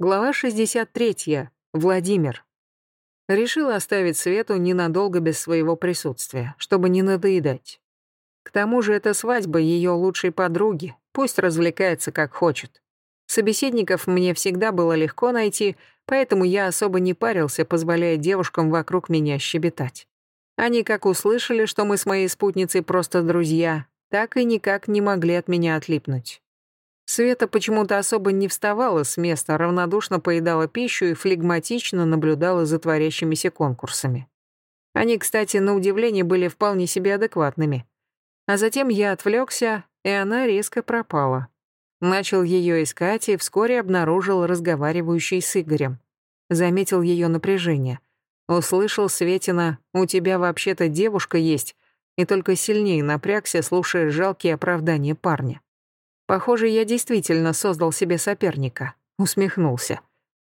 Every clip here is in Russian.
Глава 63. Владимир. Решила оставить Свету ненадолго без своего присутствия, чтобы не надоедать. К тому же это свадьба ее лучшей подруги, пусть развлекается как хочет. Собеседников мне всегда было легко найти, поэтому я особо не парился, позволяя девушкам вокруг меня щебетать. Они как услышали, что мы с моей спутницей просто друзья, так и никак не могли от меня отлипнуть. Света почему-то особо не вставала с места, равнодушно поедала пищу и флегматично наблюдала за творящимися конкурсами. Они, кстати, на удивление были вполне себе адекватными. А затем я отвлекся, и она резко пропала. Начал ее искать и вскоре обнаружил разговаривающий с Игорем. Заметил ее напряжение. Услышал Светина «У тебя вообще-то девушка есть», и только сильнее напрягся, слушая жалкие оправдания парня. Похоже, я действительно создал себе соперника. Усмехнулся.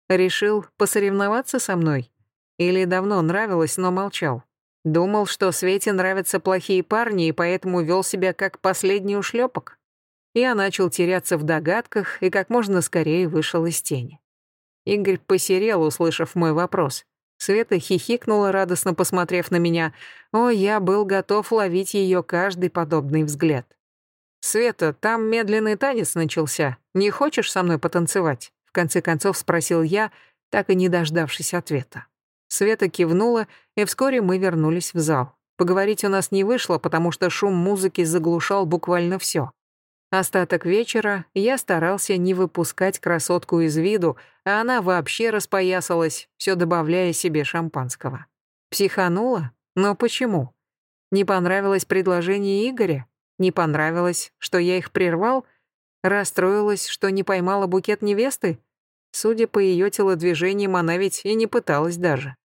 Решил посоревноваться со мной? Или давно нравилось, но молчал? Думал, что Свете нравятся плохие парни, и поэтому вел себя как последний ушлепок? Я начал теряться в догадках и как можно скорее вышел из тени. Игорь посерел, услышав мой вопрос. Света хихикнула, радостно посмотрев на меня. О, я был готов ловить ее каждый подобный взгляд. «Света, там медленный танец начался. Не хочешь со мной потанцевать?» В конце концов спросил я, так и не дождавшись ответа. Света кивнула, и вскоре мы вернулись в зал. Поговорить у нас не вышло, потому что шум музыки заглушал буквально все. Остаток вечера я старался не выпускать красотку из виду, а она вообще распоясалась, все добавляя себе шампанского. Психанула? Но почему? Не понравилось предложение Игоря? Не понравилось, что я их прервал? Расстроилась, что не поймала букет невесты? Судя по ее телодвижениям, она ведь и не пыталась даже.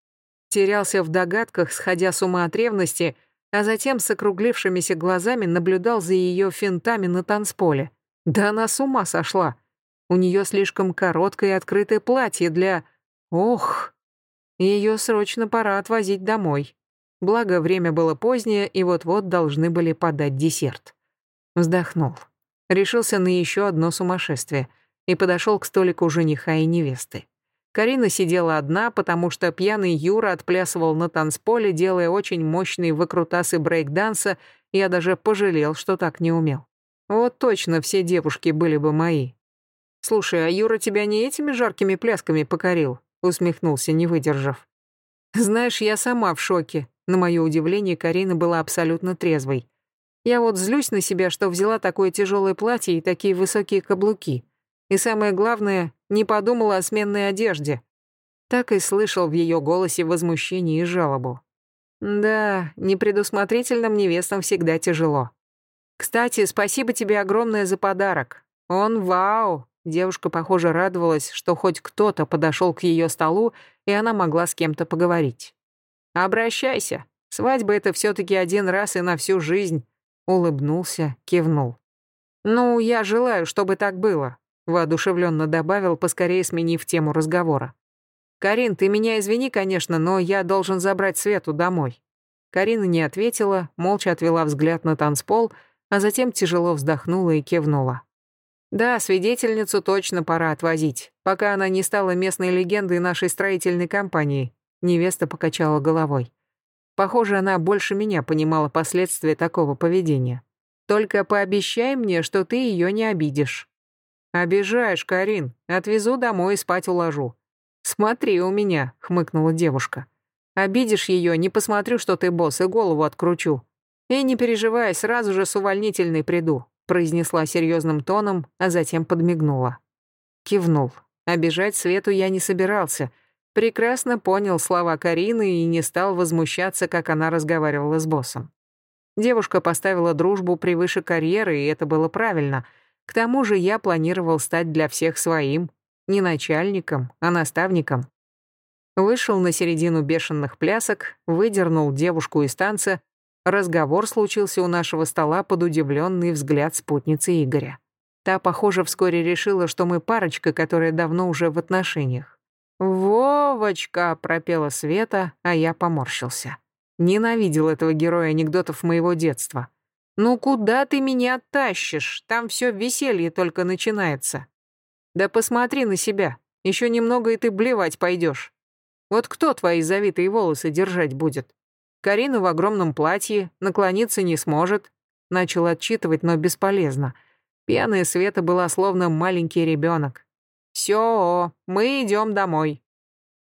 Терялся в догадках, сходя с ума от ревности, а затем с округлившимися глазами наблюдал за ее финтами на танцполе. Да она с ума сошла. У нее слишком короткое и открытое платье для... Ох! Ее срочно пора отвозить домой. Благо, время было позднее, и вот-вот должны были подать десерт. Вздохнул. Решился на еще одно сумасшествие и подошел к столику жениха и невесты. Карина сидела одна, потому что пьяный Юра отплясывал на танцполе, делая очень мощные выкрутасы брейк-данса, я даже пожалел, что так не умел. Вот точно все девушки были бы мои. «Слушай, а Юра тебя не этими жаркими плясками покорил?» усмехнулся, не выдержав. «Знаешь, я сама в шоке. На мое удивление, Карина была абсолютно трезвой. Я вот злюсь на себя, что взяла такое тяжелое платье и такие высокие каблуки. И самое главное, не подумала о сменной одежде. Так и слышал в ее голосе возмущение и жалобу. Да, непредусмотрительным невестам всегда тяжело. Кстати, спасибо тебе огромное за подарок. Он вау. Девушка, похоже, радовалась, что хоть кто-то подошел к ее столу, и она могла с кем-то поговорить. Обращайся. Свадьба — это все-таки один раз и на всю жизнь. Улыбнулся, кивнул. Ну, я желаю, чтобы так было. Воодушевленно добавил, поскорее сменив тему разговора. «Карин, ты меня извини, конечно, но я должен забрать Свету домой». Карина не ответила, молча отвела взгляд на танцпол, а затем тяжело вздохнула и кивнула. «Да, свидетельницу точно пора отвозить, пока она не стала местной легендой нашей строительной компании. Невеста покачала головой. Похоже, она больше меня понимала последствия такого поведения. Только пообещай мне, что ты ее не обидишь. Обижаешь, Карин. Отвезу домой и спать уложу. Смотри у меня, хмыкнула девушка. Обидишь ее, не посмотрю, что ты босс, и голову откручу. И не переживай, сразу же с увольнительной приду, произнесла серьезным тоном, а затем подмигнула. Кивнул. Обижать Свету я не собирался, прекрасно понял слова Карины и не стал возмущаться, как она разговаривала с боссом. Девушка поставила дружбу превыше карьеры, и это было правильно. К тому же я планировал стать для всех своим, не начальником, а наставником. Вышел на середину бешеных плясок, выдернул девушку из танца. Разговор случился у нашего стола под удивленный взгляд спутницы Игоря. Та, похоже, вскоре решила, что мы парочка, которая давно уже в отношениях. «Вовочка!» — пропела Света, а я поморщился. Ненавидел этого героя анекдотов моего детства. «Ну куда ты меня тащишь? Там все веселье только начинается». «Да посмотри на себя. Еще немного, и ты блевать пойдешь. Вот кто твои завитые волосы держать будет? Карина в огромном платье, наклониться не сможет. Начал отчитывать, но бесполезно. Пьяная Света была словно маленький ребенок. Все, мы идем домой.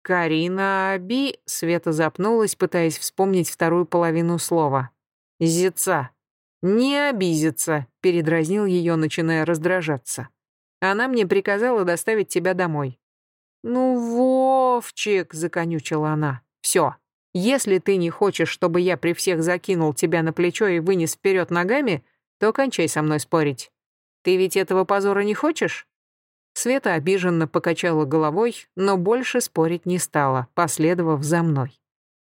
Карина Би... Света запнулась, пытаясь вспомнить вторую половину слова. Зица. Не обидится, передразнил ее, начиная раздражаться. Она мне приказала доставить тебя домой. Ну, Вовчик, законючила она. Все, если ты не хочешь, чтобы я при всех закинул тебя на плечо и вынес вперед ногами, то кончай со мной спорить. Ты ведь этого позора не хочешь?» Света обиженно покачала головой, но больше спорить не стала, последовав за мной.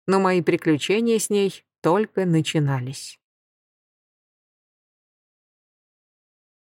Но мои приключения с ней только начинались.